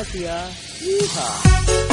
Natia. Yeehaw.